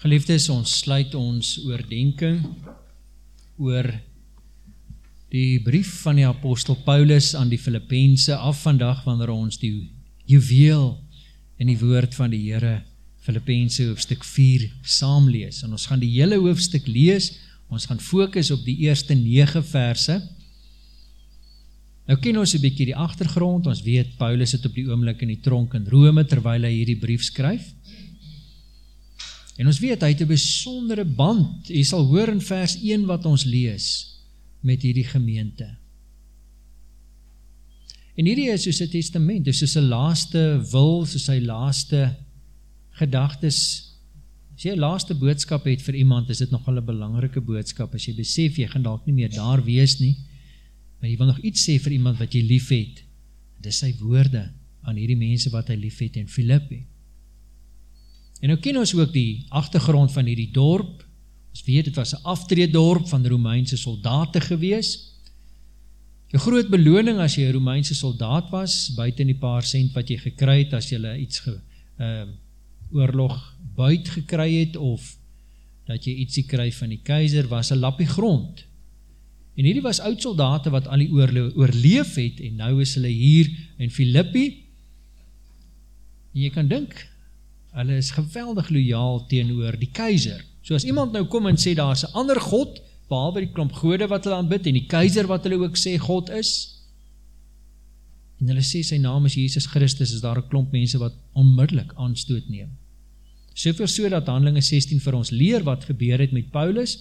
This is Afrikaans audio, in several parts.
Geliefdes, ons sluit ons oordenking oor die brief van die apostel Paulus aan die Filippense af vandag wanneer ons die juweel in die woord van die Here Filippense hoofstuk 4 saam lees. En ons gaan die hele hoofstuk lees. Ons gaan fokus op die eerste 9 verse. Nou ken ons 'n bietjie die agtergrond. Ons weet Paulus sit op die oomblik in die tronk in Rome terwyl hy hierdie brief skryf. En ons weet, hy het een besondere band, jy sal hoor in vers 1 wat ons lees, met hierdie gemeente. En hierdie is soos een testament, dus soos een laaste wil, soos sy laaste gedagtes, as jy laaste boodskap het vir iemand, is dit nogal een belangrike boodskap, as jy besef, jy gaan dalk nie meer daar wees nie, maar jy wil nog iets sê vir iemand wat jy lief het, dit is sy woorde aan hierdie mense wat hy lief het en Philippi. En nou ken ons ook die achtergrond van hierdie dorp. Ons weet, het was een aftreedorp van Romeinse soldaten gewees. Jou groot beloning as jy een Romeinse soldaat was, buiten die paar cent wat jy gekry het, as jy iets ge, uh, oorlog buit gekry het, of dat jy ietsie kry van die keizer, was een lappie grond. En hierdie was oud soldaten wat al die oorleef het, en nou is hulle hier in Filippi, en jy kan dink, hulle is geweldig loyaal teenoor die keizer. So as iemand nou kom en sê, daar is een ander God, behalwe die klomp gode wat hulle aanbid, en die keizer wat hulle ook sê God is, en hulle sê sy naam is Jesus Christus, is daar een klomp mense wat onmiddellik aanstoot neem. Soveel so dat handelinge 16 vir ons leer wat gebeur het met Paulus,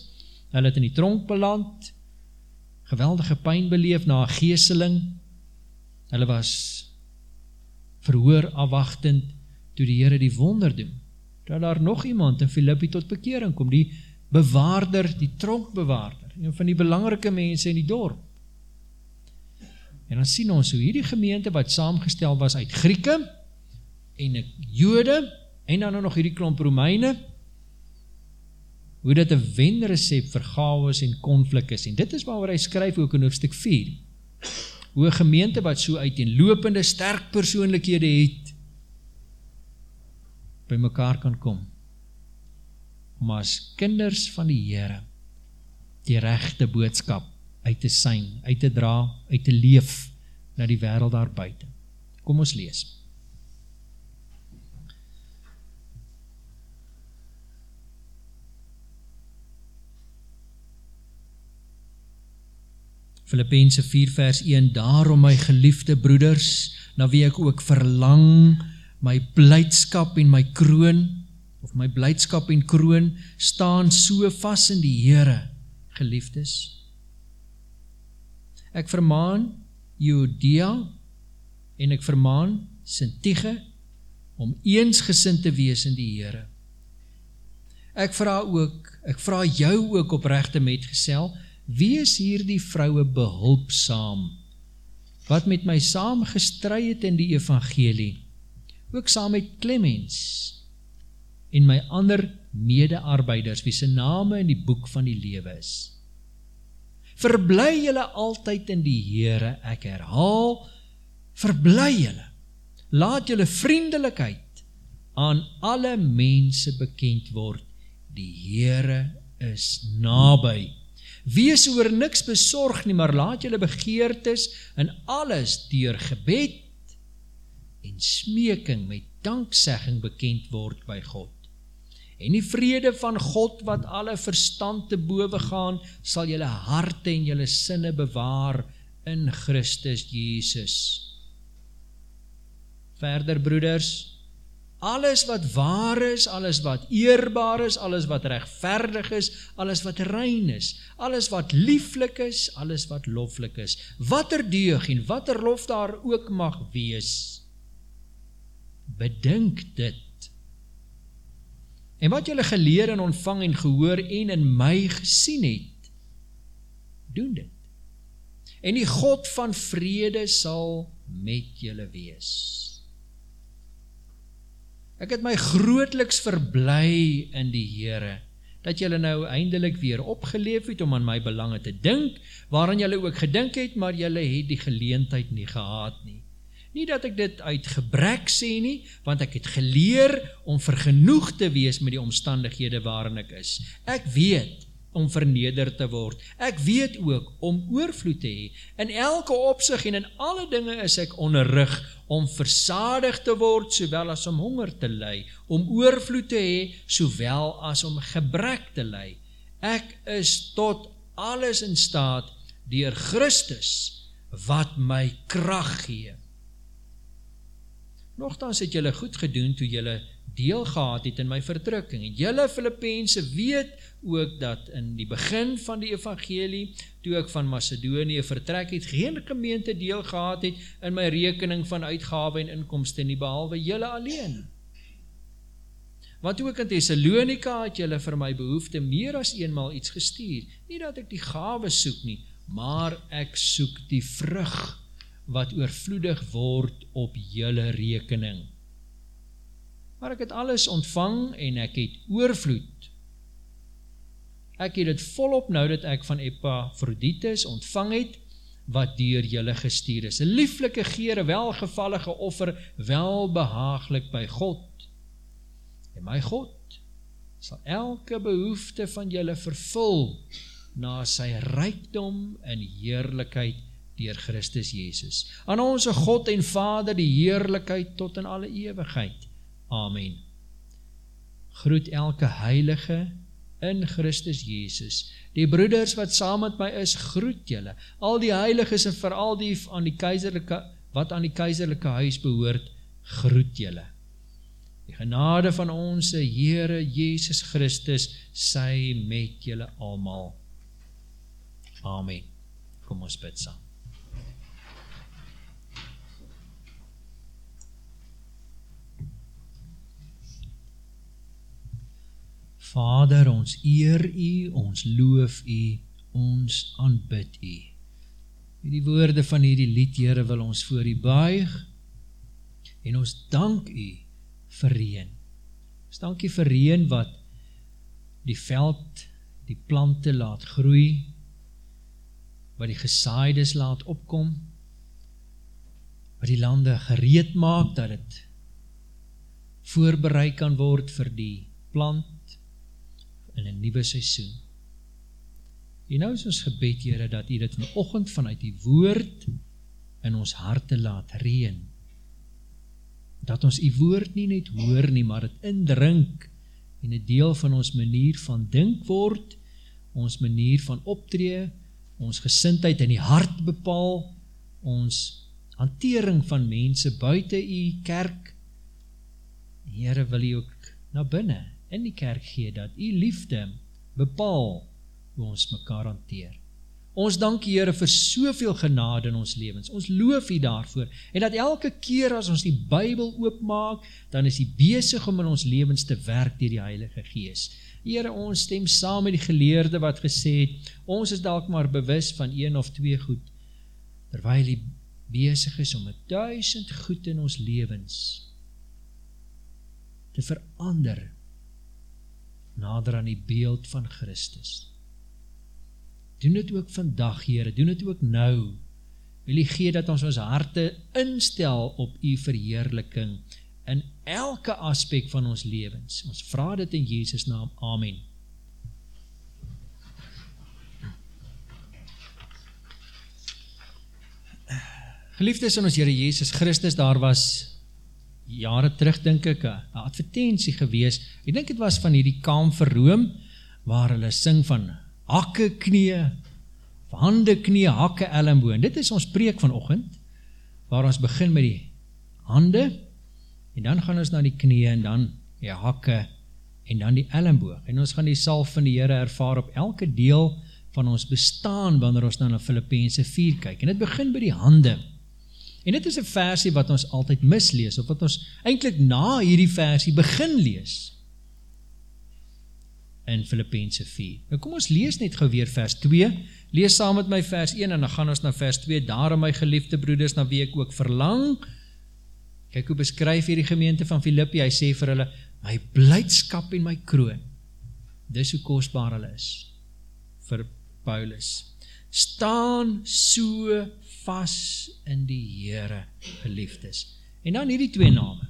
hulle het in die tronk beland, geweldige pijn beleef na geeseling, hulle was verhoor afwachtend, toe die Heere die wonder doen, dat daar nog iemand in Filippi tot bekering kom, die bewaarder, die tronkbewaarder, een van die belangrike mense in die dorp. En dan sien ons hoe hierdie gemeente wat saamgestel was uit Grieke en Jode en dan nog hierdie klomp Romeine, hoe dit een wenrecept vir chaos en konflik is. En dit is waar hy skryf ook in hoofdstuk 4. Hoe een gemeente wat so uit en lopende sterk persoonlikhede het, by mekaar kan kom, om as kinders van die Heere, die rechte boodskap uit te syn, uit te dra, uit te leef, na die wereld daar buiten. Kom ons lees. Filippense 4 vers 1 Daarom my geliefde broeders, na wie ek ook verlang, my blydskap en my kroon, of my blydskap en kroon, staan so vast in die Heere, geliefdes. Ek vermaan Judea, en ek vermaan Sintige, om eens gesind te wees in die Heere. Ek vraag ook, ek vraag jou ook oprechte metgesel, wees hier die vrouwe behulpsaam, wat met my saam gestry het in die evangelie, ook saam met Clemens en my ander medearbeiders, wie sy name in die boek van die lewe is. Verblij jylle altyd in die Heere, ek herhaal, verblij jylle, laat jylle vriendelikheid aan alle mense bekend word, die Heere is nabij. Wees oor niks bezorg nie, maar laat jylle begeertes in alles dier gebed, en smeking met danksegging bekend word by God. En die vrede van God wat alle verstand te boven gaan, sal jylle harte en jylle sinne bewaar in Christus Jezus. Verder broeders, alles wat waar is, alles wat eerbaar is, alles wat rechtverdig is, alles wat rein is, alles wat lieflik is, alles wat loflik is, wat er deug en wat er lof daar ook mag wees, bedink dit. En wat julle geleer en ontvang en gehoor en in my gesien het, doen dit. En die God van vrede sal met julle wees. Ek het my grootliks verblij in die Heere, dat julle nou eindelijk weer opgeleef het om aan my belange te dink, waaran julle ook gedink het, maar julle het die geleentheid nie gehad nie. Nie dat ek dit uit gebrek sê nie, want ek het geleer om vergenoeg te wees met die omstandighede waarin ek is. Ek weet om verneder te word. Ek weet ook om oorvloed te hê. In elke opsig en in alle dinge is ek onderrig om versadig te word sowel as om honger te ly, om oorvloed te hê sowel as om gebrek te ly. Ek is tot alles in staat deur Christus wat my krag gee. Nogtans het julle goed gedoen toe julle deel gehad het in my verdrukking. En julle Filippense weet ook dat in die begin van die evangelie, toe ek van Macedonië vertrek het, geen gemeente deel gehad het in my rekening van uitgawe en inkomste nie behalwe julle alleen. Want ook in Thessalonika het julle vir my behoefte meer as eenmaal iets gestuur. Nie dat ek die gawe soek nie, maar ek soek die vrug wat oorvloedig word op julle rekening. Maar ek het alles ontvang en ek het oorvloed. Ek het dit volop nou dat ek van Epaphroditus ontvang het wat deur julle gestuur is. 'n Lieflike geur, 'n welgevallige offer, welbehaaglik by God. En my God sal elke behoefte van julle vervul na sy rykdom in heerlikheid deur Christus Jesus. Aan ons God en Vader die heerlikheid tot in alle ewigheid. Amen. Groet elke heilige in Christus Jesus. Die broeders wat saam met my is, groet julle. Al die heiliges en veral die aan die keiserlike wat aan die keiserlike huis behoort, groet julle. Die genade van ons Here Jesus Christus sy met julle almal. Amen. Kom ons bid saam. Vader, ons eer U, ons loof U, ons aanbid U. Met die woorde van hierdie lied, Here, wil ons voor U buig en ons dank U vir reën. Ons dank U vir reën wat die veld, die plante laat groei, wat die gesaaides laat opkom, wat die lande gereed maak, dat het voorbereid kan word vir die plant in een nieuwe seisoen. En nou is ons gebed, Heere, dat U dit vanochtend vanuit die woord in ons harte laat reen. Dat ons die woord nie net hoor nie, maar het indrink en een deel van ons manier van dink word, ons manier van optree, ons gesintheid in die hart bepaal, ons hantering van mense buiten die kerk, Heere wil jy ook na binnen in die kerk gee, dat die liefde bepaal hoe ons mekaar hanteer. Ons dank die Heere vir soveel genade in ons levens, ons loof die daarvoor, en dat elke keer as ons die Bijbel oopmaak, dan is die bezig om in ons levens te werk dier die Heilige Geest, Here, ons stem saam met die geleerde wat gesê het, ons is dalk maar bewus van een of twee goed, terwijl hy bezig is om een duisend goed in ons levens te verander nader aan die beeld van Christus. Doen het ook vandag, Heere, doen het ook nou, wil jy gee dat ons ons harte instel op die verheerliking in elke aspek van ons levens. Ons vraag dit in Jezus naam. Amen. Geliefdes in ons Heere Jezus Christus, daar was jare terug, denk ek, een advertentie gewees. Ek denk het was van die kaam vir Room, waar hulle sing van hakke knie, hande knie, hakke ellenboon. Dit is ons preek vanochtend, waar ons begin met die hande, en dan gaan ons na die knie en dan die hakke en dan die ellenboog en ons gaan die salf van die Here ervaar op elke deel van ons bestaan wanneer ons dan na Filippense 4 kyk en dit begin by die hande en dit is 'n versie wat ons altyd mislees of wat ons eintlik na hierdie versie begin lees in Filippense 4 nou kom ons lees net gou weer vers 2 lees saam met my vers 1 en dan gaan ons na vers 2 daarom my geliefde broeders na wie ek ook verlang. Kyk hoe beskryf hier die gemeente van Filippi, hy sê vir hulle, my blijdskap en my kroon, dis hoe kostbaar hulle is, vir Paulus, staan so vas in die Here, geliefdes. En dan hierdie twee name.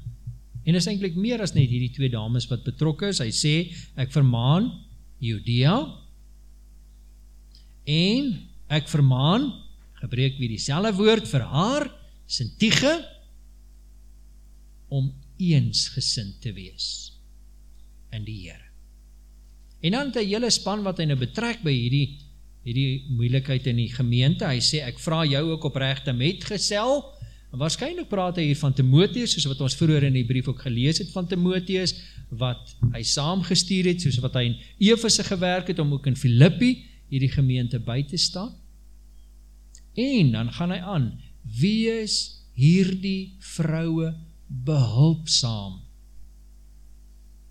En is eintlik meer as net hierdie twee dames wat betrokke is. Hy sê ek vermaan Judea en ek vermaan gebruik weer dieselfde woord vir haar Sintige om eensgesind te wees in die Here. En dan 'n hele span wat hy nou betrek by hierdie hierdie moeilikheid in die gemeente. Hy sê ek vra jou ook opregte metgesel. En waarskynlik praat hy hier van Timoteus soos wat ons vroeër in die brief ook gelees het van Timoteus wat hy saamgestuur het soos wat hy in Efese gewerk het om ook in Filippi hierdie gemeente by te staan. En dan gaan hy aan: Wees hierdie vroue behulpsaam.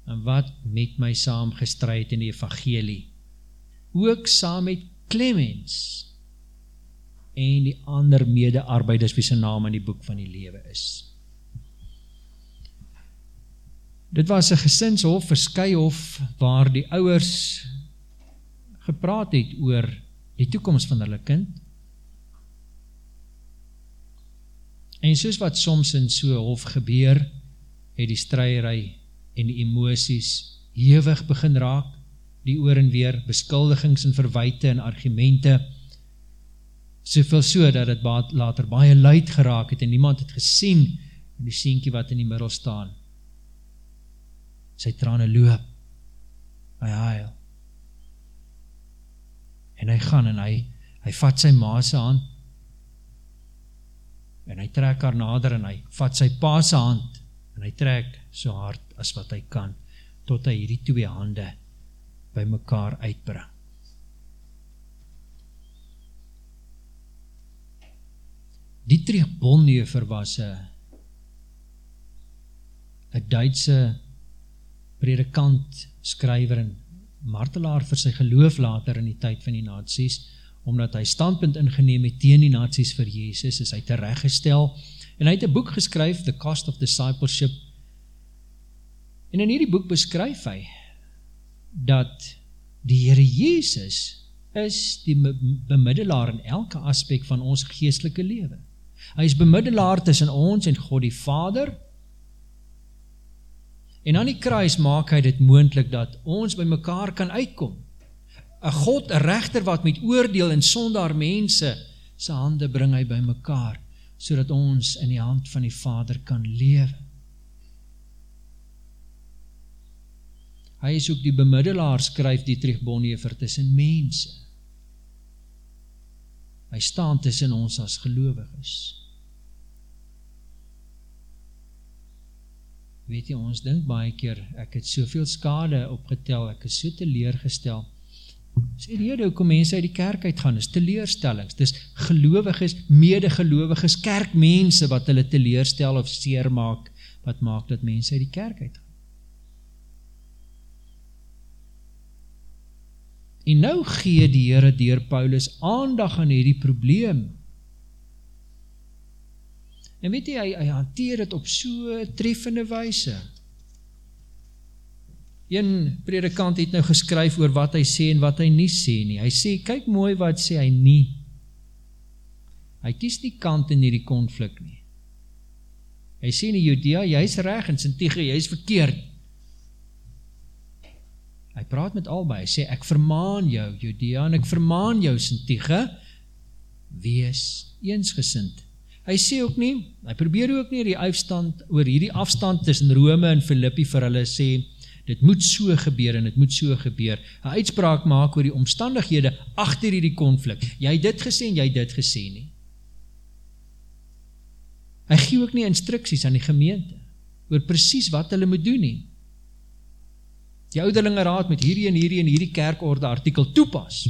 En wat met my saam gestry het in die evangelie. Ook saam met Clemens en die ander mede-arbeiders wie se name in die boek van die lewe is. Dit was 'n gesinshof, verskeie hof waar die ouers gepraat het oor die toekoms van hulle kind. En soos wat soms in so 'n hof gebeur, het die stryery en die emosies hewig begin raak die oor en weer beskuldigings en verwyte en argumente. Soveel so dat dit later baie luid geraak het en niemand het gesien in die seentjie wat in die middel staan. Sy trane loop. Hy huil. En hy gaan en hy hy vat sy ma se hand. En hy trek haar nader en hy vat sy pa se hand. En hy trek so hard as wat hy kan tot hy hierdie twee hande by mekaar uitbring. Dietrich Bonhoeffer was 'n 'n Duitse predikant, skrywer en martelaar vir sy geloof later in die tyd van die nasies omdat hy standpunt ingeneem het teen die nasies vir Jesus, is hy tereggestel en hy het 'n boek geskryf, The Cost of Discipleship. En in hierdie boek beskryf hy dat die Here Jesus is die bemiddelaar in elke aspek van ons geestelike lewe. Hy is bemiddelaar tussen ons en God die Vader. En aan die kruis maak hy dit moontlik dat ons by mekaar kan uitkom. 'n God, 'n regter wat met oordeel en sondaar mense se hande bring hy by mekaar sodat ons in die hand van die Vader kan lewe. Hy is ook die bemiddelaar skryf Dietrich Bonhoeffer tussen mense. Hy staan tussen ons as gelowiges. Weet jy ons dink baie keer ek het soveel skade opgetel, ek is so teleurgestel. Sê die Here hoekom mense uit die kerk uitgaan, is teleurstellings. Dis gelowiges, medegelowiges, kerkmense wat hulle teleurstel of seermaak wat maak dat mense uit die kerk uitgaan. En nou gee die Here deur Paulus aandag aan hierdie probleem. En weet jy hy, hy hanteer dit op so treffende wyse. Een predikant het nou geskryf oor wat hy sê en wat hy nie sê nie. Hy sê kyk mooi wat sê hy nie. Hy kies nie kant in hierdie konflik nie. Hy sê in Judea jy's reg en Sintige jy's verkeerd. Hy praat met albei. Hy sê ek vermaan jou Judea en ek vermaan jou Sintige wees eensgesind. Hy sê ook nie, hy probeer ook nie die afstand oor hierdie afstand tussen Rome en Filippi vir hulle sê dit moet so gebeur en dit moet so gebeur. 'n Uitspraak maak oor die omstandighede agter hierdie konflik. Jy het dit gesê en jy het dit gesê nie. Hy gee ook nie instruksies aan die gemeente oor presies wat hulle moet doen nie die ouderlinge raad met hierdie en hierdie en hierdie kerkorde artikel toepas.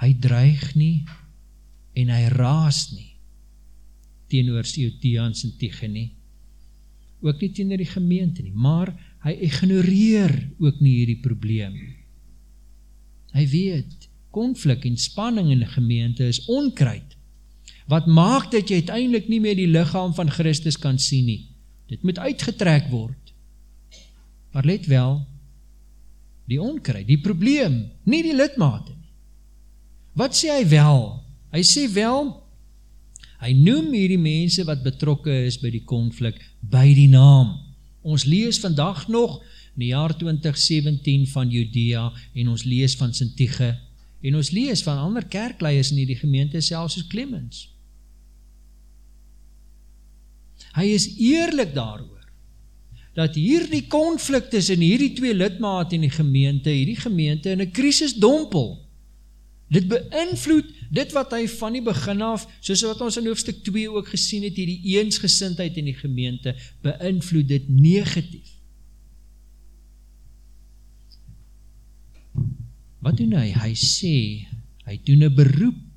Hy dreig nie en hy raas nie teenoor Seotians en Tigene ook nie teenoor die gemeente nie, maar hy ignoreer ook nie hierdie probleem. Hy weet, konflik en spanning in die gemeente is onkruid, wat maak dat jy uiteindelik nie meer die lichaam van Christus kan sien nie. Dit moet uitgetrek word. Maar let wel, die onkruid, die probleem, nie die lidmate nie. Wat sê hy wel? Hy sê wel, hy noem hierdie mense wat betrokke is by die konflik, by die naam. Ons lees vandag nog, in die jaar 2017 van Judea, en ons lees van Sintige, en ons lees van ander kerkleiers in die gemeente, selfs as Clemens. Hy is eerlik daar dat hierdie konflik tussen hierdie twee lidmate in die gemeente, hierdie gemeente in 'n krisis dompel. Dit beïnvloed dit wat hy van die begin af, soos wat ons in hoofstuk 2 ook gesien het, hierdie eensgesindheid in die gemeente, beïnvloed dit negatief. Wat doen hy? Hy sê, hy doen 'n beroep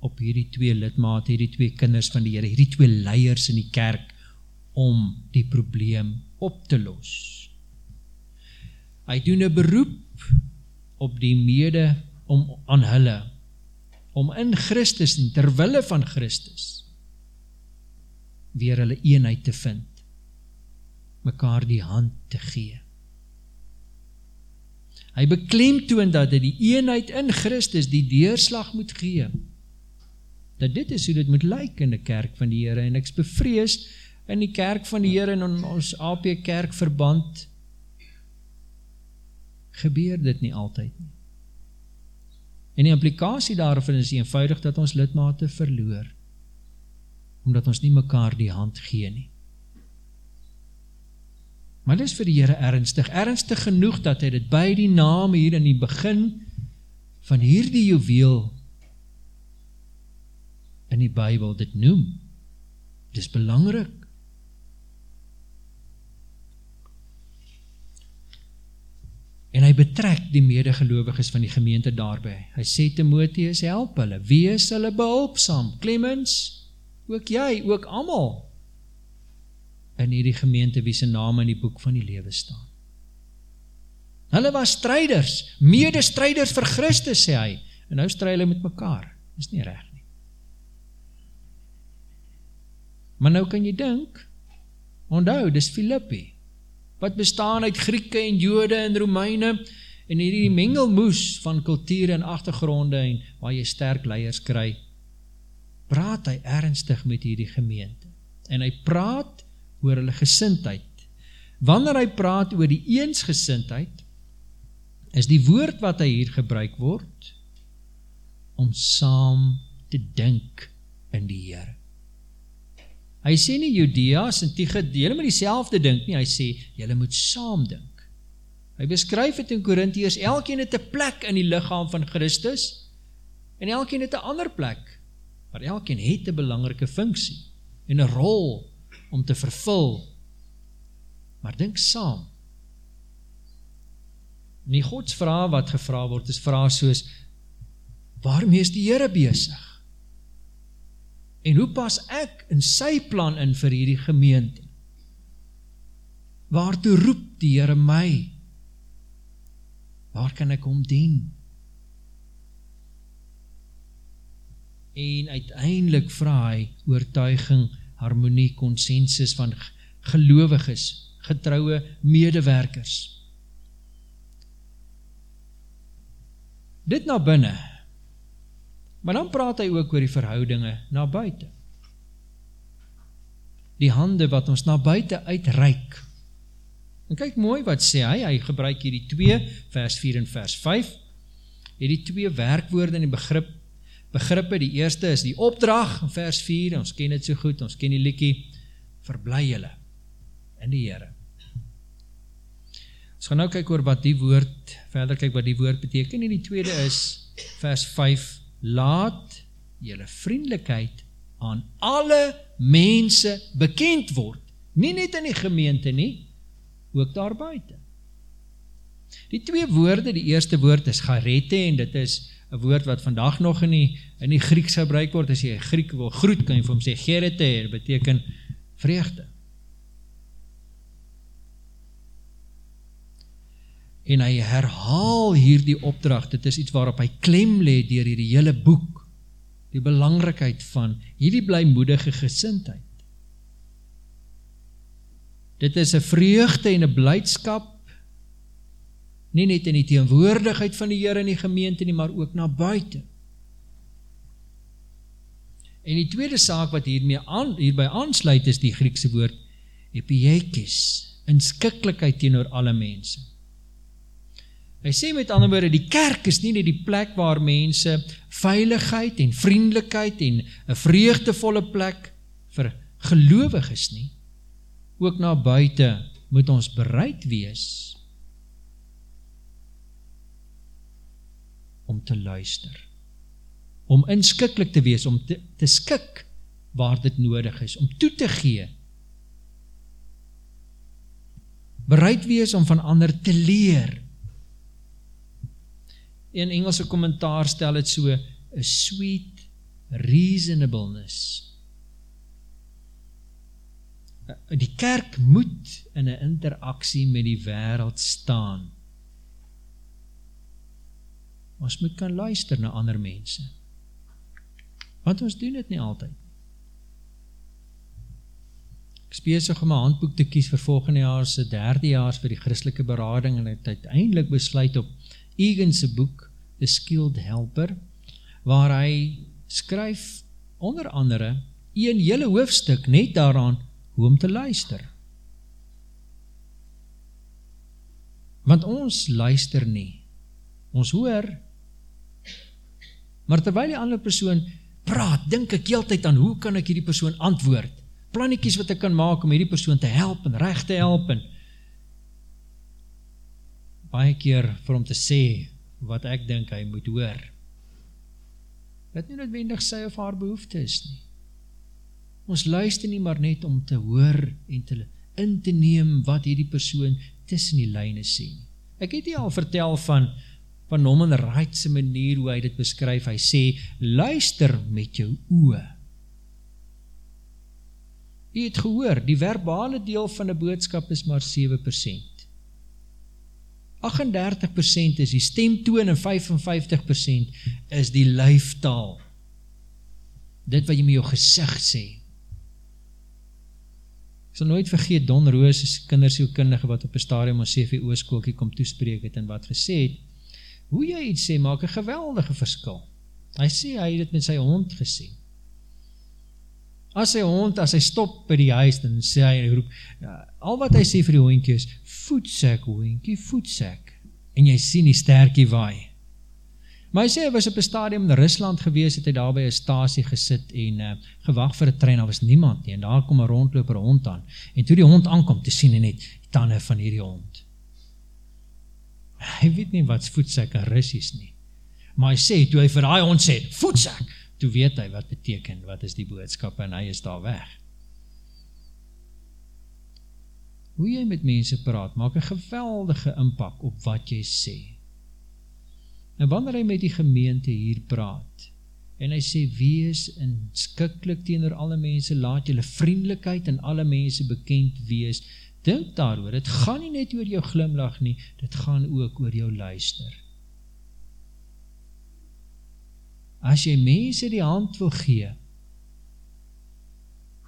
op hierdie twee lidmate, hierdie twee kinders van die Here, hierdie twee leiers in die kerk om die probleem op te los. Hy doen 'n beroep op die mede om aan hulle om in Christus en ter wille van Christus weer hulle eenheid te vind. mekaar die hand te gee. Hy beklemtoon dat dit die eenheid in Christus die deurslag moet gee. Dat dit is hoe dit moet lyk in 'n kerk van die Here en ek's bevrees in die kerk van die Here en in ons AP kerk verband gebeur dit nie altyd nie. En die implikasie daarvan is eenvoudig dat ons lidmate verloor omdat ons nie mekaar die hand gee nie. Maar dit is vir die Here ernstig, ernstig genoeg dat hy dit by die naam hier in die begin van hierdie juweel in die Bybel dit noem. Dis belangrik. En hy betrek die medegelowiges van die gemeente daarby. Hy sê Timoteus, help hulle, wees hulle behulpsaam. Clemens, ook jy, ook almal in hierdie gemeente wie se name in die boek van die lewe staan. Hulle was stryders, medestryders vir Christus sê hy, en nou stry hulle met mekaar. Dis nie reg nie. Maar nou kan jy dink, onthou, dis Filippi wat bestaan uit Grieke en Jode en Romeine en hierdie mengelmoes van kulture en agtergronde en waar jy sterk leiers kry. Praat hy ernstig met hierdie gemeente en hy praat oor hulle gesindheid. Wanneer hy praat oor die eensgesindheid is die woord wat hy hier gebruik word om saam te dink in die Here. Hy sê nie Judea en Tige, julle moet dieselfde dink nie, hy sê julle moet saam dink. Hy beskryf dit in Korintiërs, elkeen het 'n plek in die liggaam van Christus en elkeen het 'n ander plek, maar elkeen het 'n belangrike funksie en 'n rol om te vervul. Maar dink saam. Nie God se vrae wat gevra word is vrae soos waarmee is die Here besig? En hoe pas ek in sy plan in vir hierdie gemeente? Waartoe roep die Here my? Waar kan ek hom dien? En uiteindelik vra hy oortuiging, harmonie, konsensus van gelowiges, getroue medewerkers. Dit na binne Maar dan praat hy ook oor die verhoudinge na buite. Die hande wat ons na buite uitreik. En kyk mooi wat sê hy, hy gebruik hierdie 2 vers 4 en vers 5. Hierdie twee werkwoorde in die begrip begrippe, die eerste is die opdrag in vers 4, ons ken dit so goed, ons ken die liedjie verbly julle in die Here. Ons gaan nou kyk oor wat die woord verder kyk wat die woord beteken en die tweede is vers 5 laat julle vriendelikheid aan alle mense bekend word. Nie net in die gemeente nie, ook daar buite. Die twee woorde, die eerste woord is garete en dit is 'n woord wat vandag nog in die in die Grieks gebruik word. As jy 'n Griek wil groet, kan jy vir hom sê gerete, dit beteken vreugde. En hy herhaal hierdie opdrag, dit is iets waarop hy klem lê deur hierdie hele boek, die belangrikheid van hierdie blymoedige gesindheid. Dit is 'n vreugde en 'n blydskap nie net in die teenwoordigheid van die Here in die gemeente nie, maar ook na buite. En die tweede saak wat hiermee aan, hierby aansluit is die Griekse woord epiekis, inskikkelikheid teenoor alle mense. Hy sê met ander woorde, die kerk is nie net die plek waar mense veiligheid en vriendelikheid en 'n vreugdevolle plek vir gelowiges nie. Ook na buite moet ons bereid wees om te luister. Om inskikkelik te wees, om te, te skik waar dit nodig is, om toe te gee. Bereid wees om van ander te leer. Een Engelse kommentaar stel dit so, a sweet reasonableness. Die kerk moet in 'n interaksie met die wêreld staan. Ons moet kan luister na ander mense. Want ons doen dit nie altyd. Ek is besig om 'n handboek te kies vir volgende jaar se derde jaar vir die Christelike berading en het uiteindelik besluit op Egan se boek The Skilled Helper waar hy skryf onder andere een hele hoofstuk net daaraan hoe om te luister. Want ons luister nie. Ons hoor Maar terwyl die ander persoon praat, dink ek heeltyd aan hoe kan ek hierdie persoon antwoord? Plannetjies wat ek kan maak om hierdie persoon te help en reg te help en baie keer vir hom te sê wat ek dink hy moet hoor. Dit nie noodwendig sy of haar behoefte is nie. Ons luister nie maar net om te hoor en te in te neem wat hierdie persoon tussen die lyne sê nie. Ek het nie al vertel van van Norman Wright se manier hoe hy dit beskryf. Hy sê luister met jou oë. Jy het gehoor, die verbale deel van 'n boodskap is maar 7%. 38% is die stemtoon en 55% is die lyftaal. Dit wat jy met jou gesig sê. Ek sal nooit vergeet Don Roos se kindersielkundige wat op 'n stadium ons CVO skooltjie kom toespreek het en wat gesê het hoe jy iets sê maak 'n geweldige verskil. Hy sê hy het dit met sy hond gesien. As sy hond as hy stop by die huis dan sê hy roep ja, al wat hy sê vir die hondjie is voetsak hondjie voetsak en jy sien die stertjie waai. Maar hy sê hy was op 'n stadium in Rusland gewees het hy daar by 'n stasie gesit en uh, gewag vir 'n trein daar was niemand nie en daar kom 'n rondloper hond aan en toe die hond aankom te sien hy net die tande van hierdie hond. Hy weet nie wat voetsak en russies nie. Maar hy sê, toe hy vir daai hond sê, voetsak, toe weet hy wat beteken, wat is die boodskap en hy is daar weg. Hoe jy met mense praat, maak 'n geweldige impak op wat jy sê. En wanneer hy met die gemeente hier praat, en hy sê wees inskikkelik teenoor alle mense, laat julle vriendelikheid aan alle mense bekend wees, Dink daaroor, dit gaan nie net oor jou glimlach nie, dit gaan ook oor jou luister. As jy mense die hand wil gee,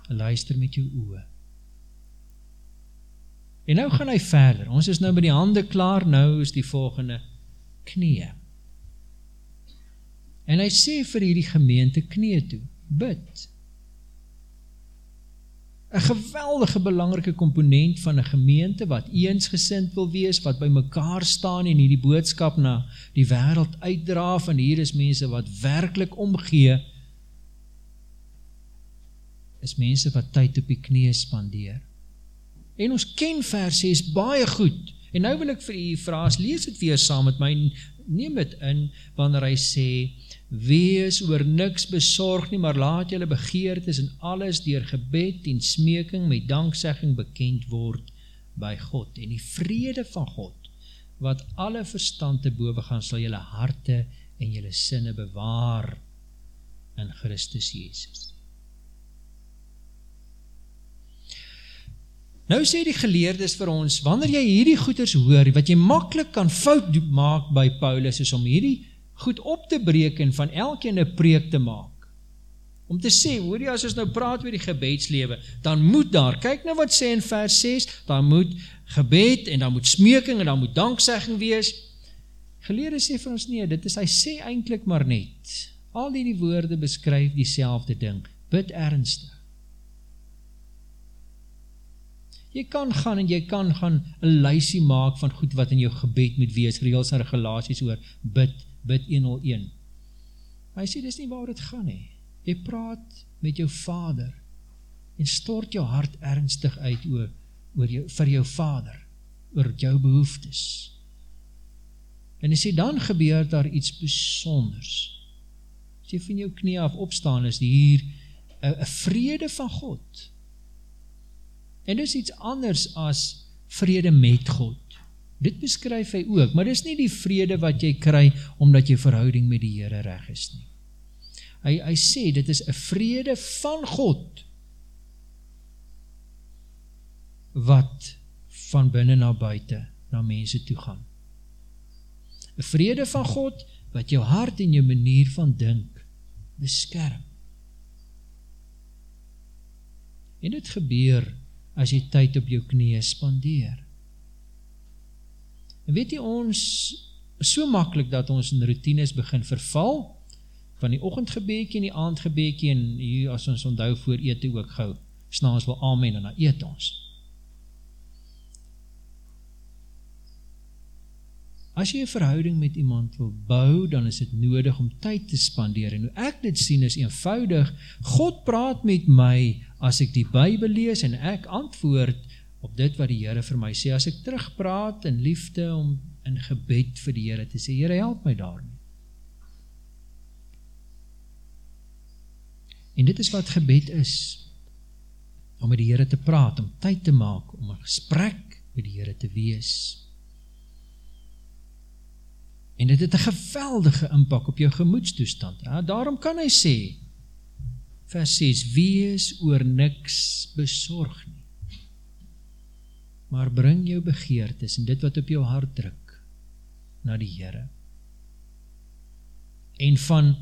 luister met jou oe. En nou gaan hy verder, ons is nou by die hande klaar, nou is die volgende knie. En hy sê vir hierdie gemeente knie toe, bid, bid, 'n geweldige belangrike komponent van 'n gemeente wat eensgesind wil wees, wat by mekaar staan en hierdie boodskap na die wêreld uitdra van hier is mense wat werklik omgee is mense wat tyd op die knieë spandeer. En ons ken vers 6 baie goed. En nou wil ek vir u vra, lees dit weer saam met my. Neem dit in wanneer hy sê Wees oor niks besorg nie, maar laat julle begeertes en alles deur gebed en smeking met danksegging bekend word by God. En die vrede van God wat alle verstand te bowe gaan, sal julle harte en julle sinne bewaar in Christus Jesus. Nou sê die geleerdes vir ons, wanneer jy hierdie goeders hoor, wat jy maklik kan fout maak by Paulus is om hierdie goed op te breek en van elkeen 'n preek te maak. Om te sê, hoor jy as ons nou praat oor die gebedslewe, dan moet daar, kyk nou wat sê in vers 6, daar moet gebed en dan moet smeking en dan moet danksegging wees. Geleerde sê vir ons nee, dit is hy sê eintlik maar net Al die die woorde beskryf dieselfde ding. Bid ernstig. Jy kan gaan en jy kan gaan 'n lysie maak van goed wat in jou gebed moet wees, reëls en regulasies oor bid, bid 101. Maar hy sê dis nie waar dit gaan nie. Jy praat met jou Vader en stort jou hart ernstig uit oor oor jou vir jou Vader, oor jou behoeftes. En hy sê dan gebeur daar iets besonders. As jy van jou knie af opstaan is hier 'n 'n vrede van God. En dis iets anders as vrede met God. Dit beskryf hy ook, maar dis nie die vrede wat jy kry omdat jou verhouding met die Here reg is nie. Hy hy sê dit is 'n vrede van God wat van binne na buite na mense toe gaan. 'n Vrede van God wat jou hart en jou manier van dink beskerm. En dit gebeur as jy tyd op jou knieë spandeer. Weet jy ons so maklik dat ons in rotines begin verval van die oggendgebedjie en die aandgebedjie en hier as ons onthou voor ete ook gou. Snaaks wel amen en dan eet ons. As jy 'n verhouding met iemand wil bou, dan is dit nodig om tyd te spandeer. En hoe ek dit sien is eenvoudig. God praat met my as ek die Bybel lees en ek antwoord op dit wat die Here vir my sê. As ek terugpraat in liefde om in gebed vir die Here te sê, Here help my daarmee. En dit is wat gebed is. Om met die Here te praat, om tyd te maak om 'n gesprek met die Here te wees. En dit het 'n geweldige impak op jou gemoedstoestand. Ja, daarom kan hy sê vers 6: Wees oor niks besorg nie. Maar bring jou begeertes en dit wat op jou hart druk na die Here. En van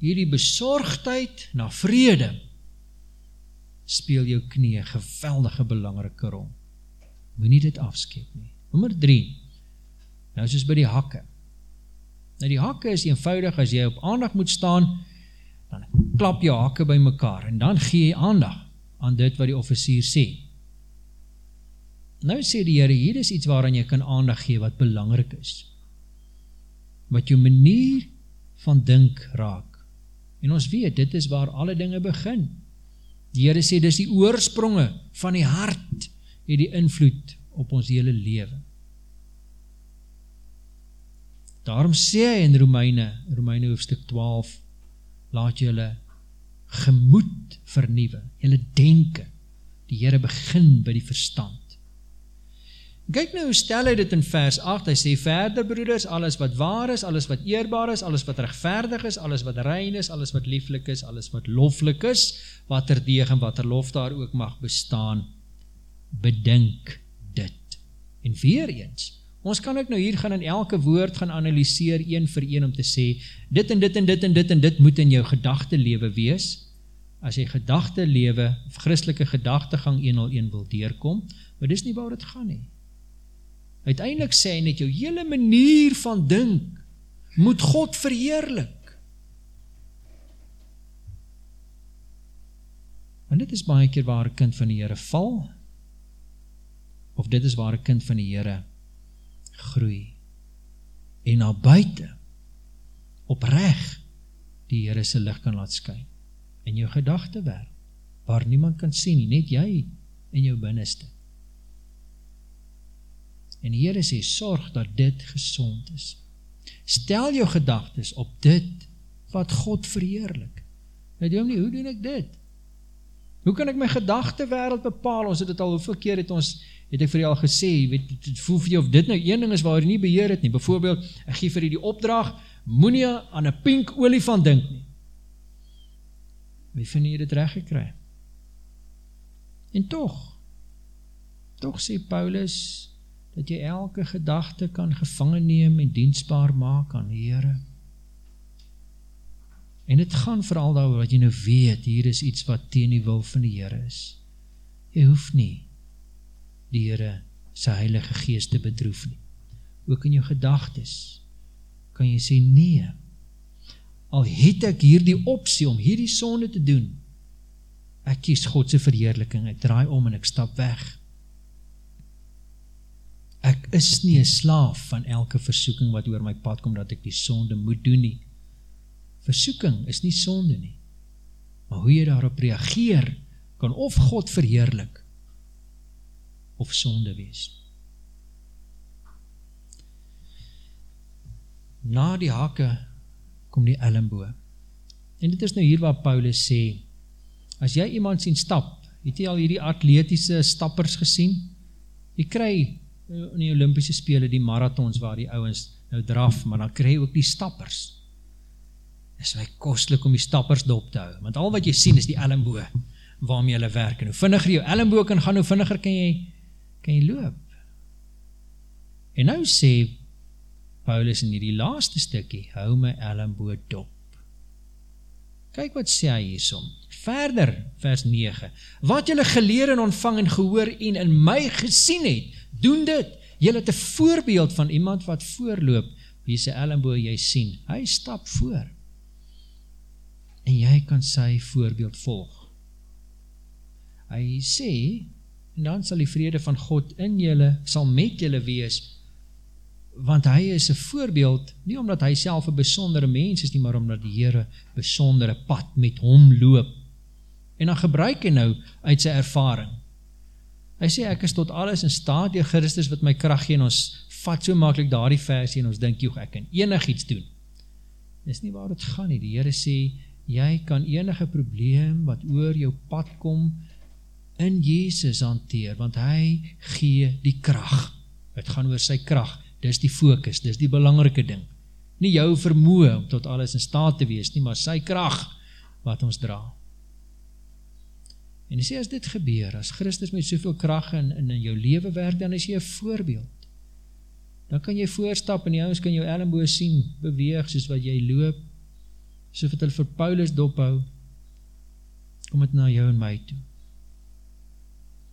hierdie besorgdheid na vrede speel jou knie 'n geweldige belangrike rol. Moenie dit afskep nie. Nommer 3. Nou soos by die hakke. Nou die hakke is eenvoudig as jy op aandag moet staan, dan klap jy hakke by mekaar en dan gee jy aandag aan dit wat die offisier sê. Nou sê die Here, hier is iets waaraan jy kan aandag gee wat belangrik is. Wat jou manier van dink raak. En ons weet, dit is waar alle dinge begin. Die Here sê dis die oorspronge van die hart het die invloed op ons hele lewe. Daarom sê hy in Romeine, Romeine hoofstuk 12, laat julle gemoed vernuwe, julle denke. Die Here begin by die verstand. Kyk nou hoe stel hy dit in vers 8. Hy sê verder broeders, alles wat waar is, alles wat eerbaar is, alles wat regverdig is, alles wat rein is, alles wat lieflik is, alles wat loflik is, watter deeg en watter lof daar ook mag bestaan, bedink dit. En weer eens, Ons kan ook nou hier gaan in elke woord gaan analiseer een vir een om te sê dit en dit en dit en dit en dit moet in jou gedagte lewe wees. As jy gedagte lewe of Christelike gedagtegang 101 wil deurkom, maar dis nie waar dit gaan nie. Uiteindelik sê hy net jou hele manier van dink moet God verheerlik. En dit is baie keer waar 'n kind van die Here val of dit is waar 'n kind van die Here groei en na buite opreg die Here se lig kan laat skyn in jou gedagte wêreld waar niemand kan sien nie net jy en jou binneste en die Here sê sorg dat dit gesond is stel jou gedagtes op dit wat God verheerlik nou doen nie hoe doen ek dit hoe kan ek my gedagte wêreld bepaal ons het dit al hoeveel keer het ons het ek vir jou al gesê, weet, het voel vir jou of dit nou een ding is waar jy nie beheer het nie. Bijvoorbeeld, ek gee vir jy die opdrag, moet nie aan een pink olifant dink nie. Wie vind jy dit recht gekry? En toch, toch sê Paulus, dat jy elke gedachte kan gevangen neem en diensbaar maak aan die Heere. En het gaan vooral daar wat jy nou weet, hier is iets wat teen die wil van die Heere is. Jy hoef nie die Here se Heilige Gees te bedroef nie. Ook in jou gedagtes kan jy sê nee. al het ek hier die optie om hierdie sonde te doen, ek kies Godse verheerliking, ek draai om en ek stap weg. Ek is nie een slaaf van elke versoeking wat oor my pad kom, dat ek die sonde moet doen nie. Versoeking is nie sonde nie, maar hoe jy daarop reageer, kan of God verheerlik, of sonde wees. Na die hakke kom die ellenboe. En dit is nou hier waar Paulus sê, as jy iemand sien stap, het jy al hierdie atletiese stappers gesien? Jy kry in die Olympische Spelen die marathons waar die ouwens nou draf, maar dan kry jy ook die stappers. Is my kostlik om die stappers dop te hou, want al wat jy sien is die ellenboe waarmee hulle werk. En hoe vinniger jou ellenboe kan gaan, hoe vinniger kan jy, kan jy loop. En nou sê Paulus in die laaste stikkie, hou my ellenboe dop. Kyk wat sê hy hiersom. Verder, vers 9. Wat julle geleer en ontvang en gehoor en in my gesien het, doen dit. Julle het 'n voorbeeld van iemand wat voorloop, wie se ellenboe jy sien. Hy stap voor. En jy kan sy voorbeeld volg. Hy sê, en dan sal die vrede van God in julle, sal met julle wees, want hy is een voorbeeld, nie omdat hy self een besondere mens is nie, maar omdat die Heere besondere pad met hom loop. En dan gebruik hy nou uit sy ervaring. Hy sê, ek is tot alles in staat, die Christus wat my kracht gee, en ons vat so makkelijk daar die versie, en ons denk, joh, ek kan enig iets doen. Dit is nie waar het gaan nie, die Heere sê, jy kan enige probleem wat oor jou pad kom, in Jezus hanteer, want hy gee die kracht. Het gaan oor sy kracht, dis die focus, dis die belangrike ding. Nie jou vermoe om tot alles in staat te wees nie, maar sy kracht wat ons dra. En sê as dit gebeur, as Christus met soveel kracht in, in jou leven werk, dan is jy een voorbeeld. Dan kan jy voorstap en die ouders kan jou ellenboe sien, beweeg soos wat jy loop, soos wat hulle vir Paulus dophou, kom het na jou en my toe.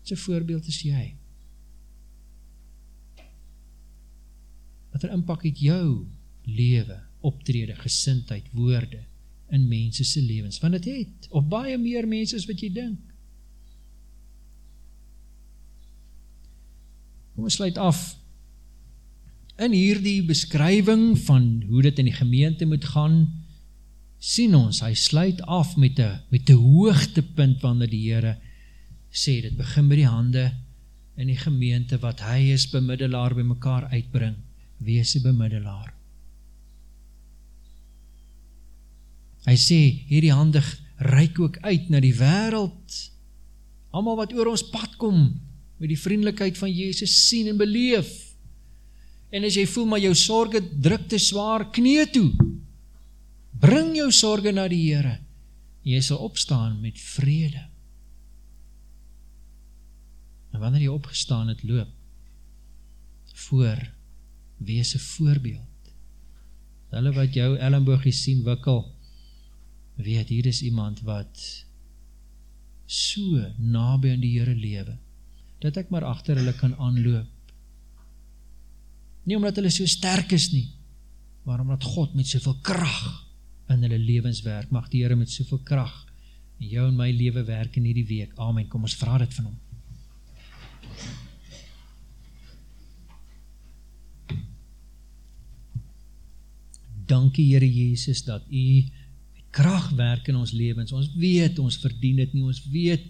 Wat voorbeeld is jy? wat er inpak het jou lewe, optrede, gesintheid, woorde in mensese levens, want het het, of baie meer mense as wat jy dink. Kom ons sluit af, in hierdie beskrywing van hoe dit in die gemeente moet gaan, sien ons, hy sluit af met die, met die hoogtepunt wanneer die Heere sê, dit begin by die hande in die gemeente wat hy is bemiddelaar by mekaar uitbring. Wees die bemiddelaar. Hy sê, hierdie handig reik ook uit na die wereld, allemaal wat oor ons pad kom, met die vriendelijkheid van Jezus sien en beleef, en as jy voel, maar jou sorge druk te zwaar, knie toe, bring jou sorge na die Heere, jy sal opstaan met vrede. En wanneer jy opgestaan het, loop, voor wees een voorbeeld. Hulle wat jou ellenboogie sien wikkel, weet hier is iemand wat so nabij in die Heere lewe, dat ek maar achter hulle kan aanloop. Nie omdat hulle so sterk is nie, maar omdat God met soveel kracht in hulle levenswerk, mag die Heere met soveel kracht in jou en my lewe werk in die week. Amen, kom ons vraag dit van hom. dankie Heere Jezus, dat u kracht werk in ons levens, ons weet, ons verdien het nie, ons weet,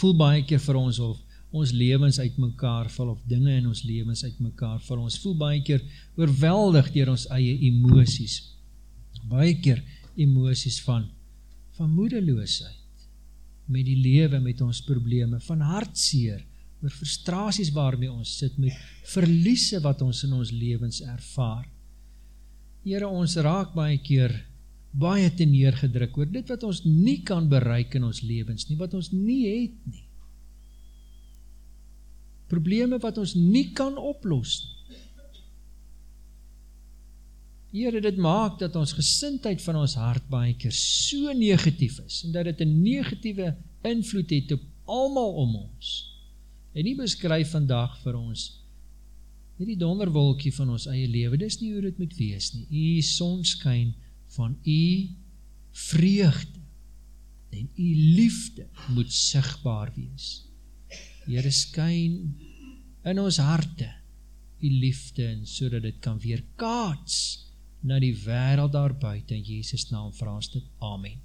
voel baie keer vir ons, of ons levens uit mekaar val, of dinge in ons levens uit mekaar val, ons voel baie keer oorweldig dier ons eie emoties, baie keer emoties van, van moedeloosheid, met die lewe, met ons probleme, van hartseer, oor frustraties waarmee ons sit, met verliese wat ons in ons levens ervaar, Here ons raak baie keer baie te neergedruk oor dit wat ons nie kan bereik in ons levens nie, wat ons nie het nie. Probleme wat ons nie kan oplos nie. Here, dit maak dat ons gesintheid van ons hart baie keer so negatief is en dat dit 'n negatiewe invloed het op almal om ons. En nie beskryf vandag vir ons hierdie donderwolkie van ons eie lewe, dis nie hoe dit moet wees nie. U son skyn van u vreugde en u liefde moet sigbaar wees. Here skyn in ons harte u liefde en sodat dit kan weer kaats na die wêreld daar buite in Jesus naam vra ons dit. Amen.